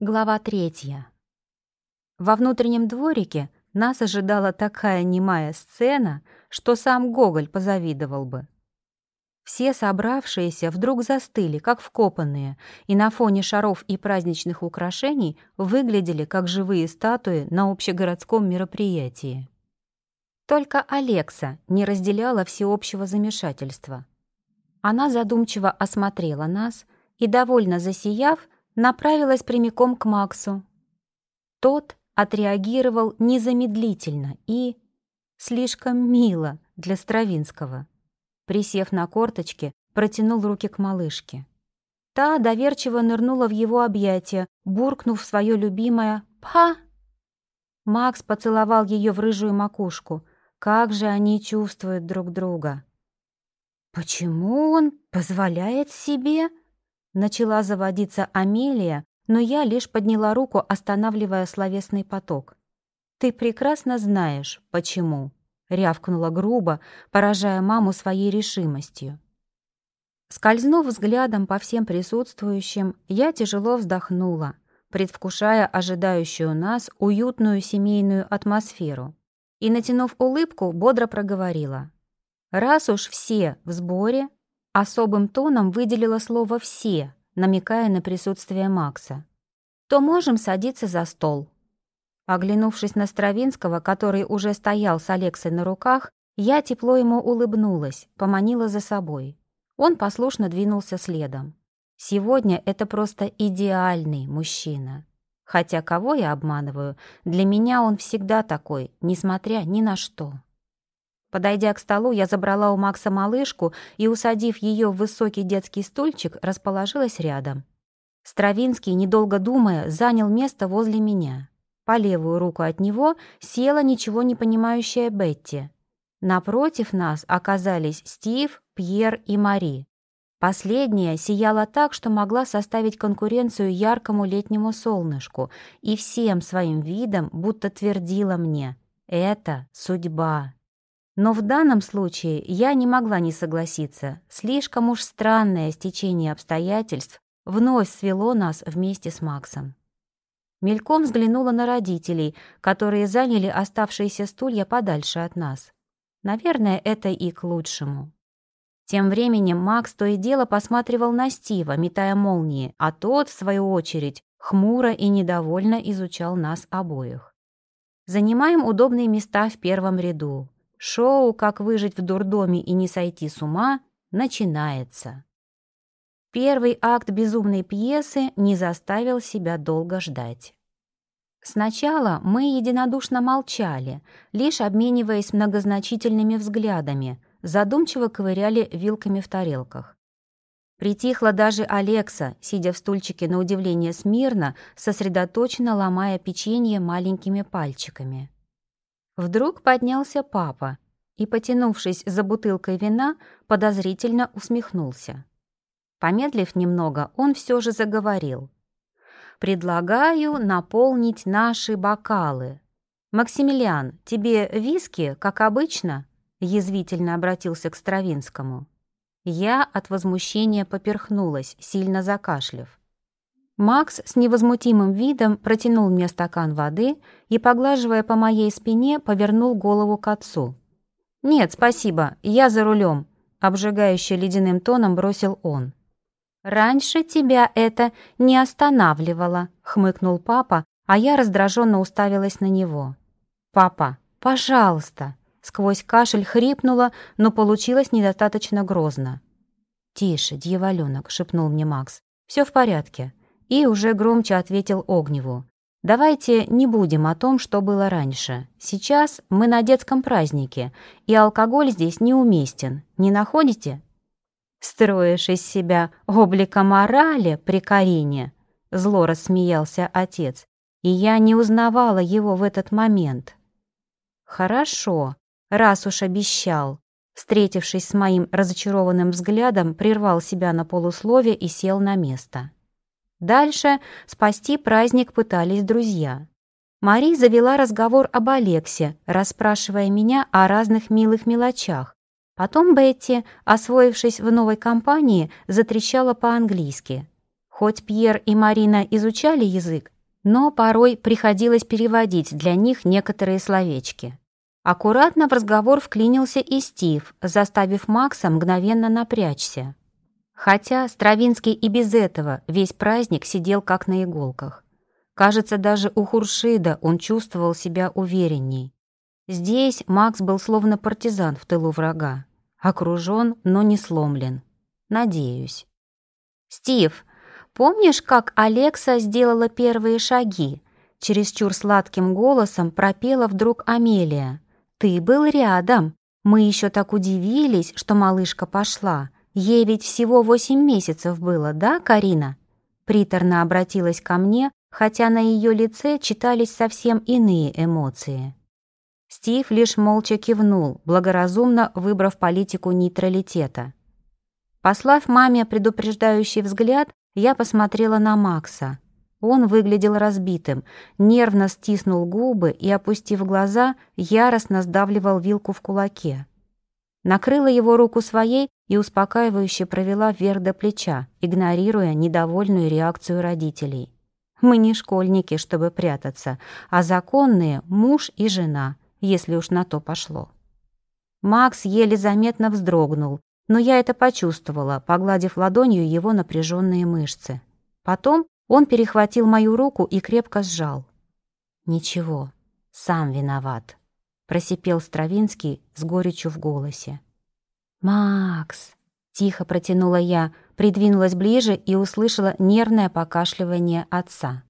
Глава третья. Во внутреннем дворике нас ожидала такая немая сцена, что сам Гоголь позавидовал бы. Все собравшиеся вдруг застыли, как вкопанные, и на фоне шаров и праздничных украшений выглядели как живые статуи на общегородском мероприятии. Только Алекса не разделяла всеобщего замешательства. Она задумчиво осмотрела нас и, довольно засияв, направилась прямиком к Максу. Тот отреагировал незамедлительно и слишком мило для Стравинского. Присев на корточки, протянул руки к малышке. Та доверчиво нырнула в его объятия, буркнув свое любимое «Па!». Макс поцеловал ее в рыжую макушку. Как же они чувствуют друг друга. «Почему он позволяет себе?» Начала заводиться Амелия, но я лишь подняла руку, останавливая словесный поток. «Ты прекрасно знаешь, почему», — рявкнула грубо, поражая маму своей решимостью. Скользнув взглядом по всем присутствующим, я тяжело вздохнула, предвкушая ожидающую нас уютную семейную атмосферу, и, натянув улыбку, бодро проговорила. «Раз уж все в сборе, Особым тоном выделила слово «все», намекая на присутствие Макса. «То можем садиться за стол». Оглянувшись на Стравинского, который уже стоял с Алексой на руках, я тепло ему улыбнулась, поманила за собой. Он послушно двинулся следом. Сегодня это просто идеальный мужчина. Хотя кого я обманываю, для меня он всегда такой, несмотря ни на что. Подойдя к столу, я забрала у Макса малышку и, усадив ее в высокий детский стульчик, расположилась рядом. Стравинский, недолго думая, занял место возле меня. По левую руку от него села ничего не понимающая Бетти. Напротив нас оказались Стив, Пьер и Мари. Последняя сияла так, что могла составить конкуренцию яркому летнему солнышку, и всем своим видом будто твердила мне «Это судьба». Но в данном случае я не могла не согласиться. Слишком уж странное стечение обстоятельств вновь свело нас вместе с Максом. Мельком взглянула на родителей, которые заняли оставшиеся стулья подальше от нас. Наверное, это и к лучшему. Тем временем Макс то и дело посматривал на Стива, метая молнии, а тот, в свою очередь, хмуро и недовольно изучал нас обоих. Занимаем удобные места в первом ряду. Шоу «Как выжить в дурдоме и не сойти с ума» начинается. Первый акт безумной пьесы не заставил себя долго ждать. Сначала мы единодушно молчали, лишь обмениваясь многозначительными взглядами, задумчиво ковыряли вилками в тарелках. Притихла даже Алекса, сидя в стульчике на удивление смирно, сосредоточенно ломая печенье маленькими пальчиками. Вдруг поднялся папа и, потянувшись за бутылкой вина, подозрительно усмехнулся. Помедлив немного, он все же заговорил. «Предлагаю наполнить наши бокалы. Максимилиан, тебе виски, как обычно?» язвительно обратился к Стравинскому. Я от возмущения поперхнулась, сильно закашляв. Макс с невозмутимым видом протянул мне стакан воды и, поглаживая по моей спине, повернул голову к отцу. «Нет, спасибо, я за рулем», — обжигающе ледяным тоном бросил он. «Раньше тебя это не останавливало», — хмыкнул папа, а я раздраженно уставилась на него. «Папа, пожалуйста», — сквозь кашель хрипнула, но получилось недостаточно грозно. «Тише, дьяволёнок», — шепнул мне Макс. «Все в порядке и уже громче ответил Огневу. «Давайте не будем о том, что было раньше. Сейчас мы на детском празднике, и алкоголь здесь неуместен. Не находите?» «Строишь из себя облика морали при Карине?» Зло рассмеялся отец, и я не узнавала его в этот момент. «Хорошо, раз уж обещал», встретившись с моим разочарованным взглядом, прервал себя на полуслове и сел на место. Дальше спасти праздник пытались друзья. Мари завела разговор об Алексе, расспрашивая меня о разных милых мелочах. Потом Бетти, освоившись в новой компании, затрещала по-английски. Хоть Пьер и Марина изучали язык, но порой приходилось переводить для них некоторые словечки. Аккуратно в разговор вклинился и Стив, заставив Макса мгновенно напрячься. Хотя Стравинский и без этого весь праздник сидел как на иголках. Кажется, даже у Хуршида он чувствовал себя уверенней. Здесь Макс был словно партизан в тылу врага. Окружен, но не сломлен. Надеюсь. «Стив, помнишь, как Алекса сделала первые шаги?» Чересчур сладким голосом пропела вдруг Амелия. «Ты был рядом. Мы еще так удивились, что малышка пошла. Ей ведь всего восемь месяцев было, да, Карина?» Приторно обратилась ко мне, хотя на ее лице читались совсем иные эмоции. Стив лишь молча кивнул, благоразумно выбрав политику нейтралитета. Послав маме предупреждающий взгляд, я посмотрела на Макса. Он выглядел разбитым, нервно стиснул губы и, опустив глаза, яростно сдавливал вилку в кулаке. Накрыла его руку своей и успокаивающе провела вверх до плеча, игнорируя недовольную реакцию родителей. Мы не школьники, чтобы прятаться, а законные муж и жена, если уж на то пошло. Макс еле заметно вздрогнул, но я это почувствовала, погладив ладонью его напряженные мышцы. Потом он перехватил мою руку и крепко сжал. «Ничего, сам виноват», — просипел Стравинский с горечью в голосе. «Макс!» — тихо протянула я, придвинулась ближе и услышала нервное покашливание отца.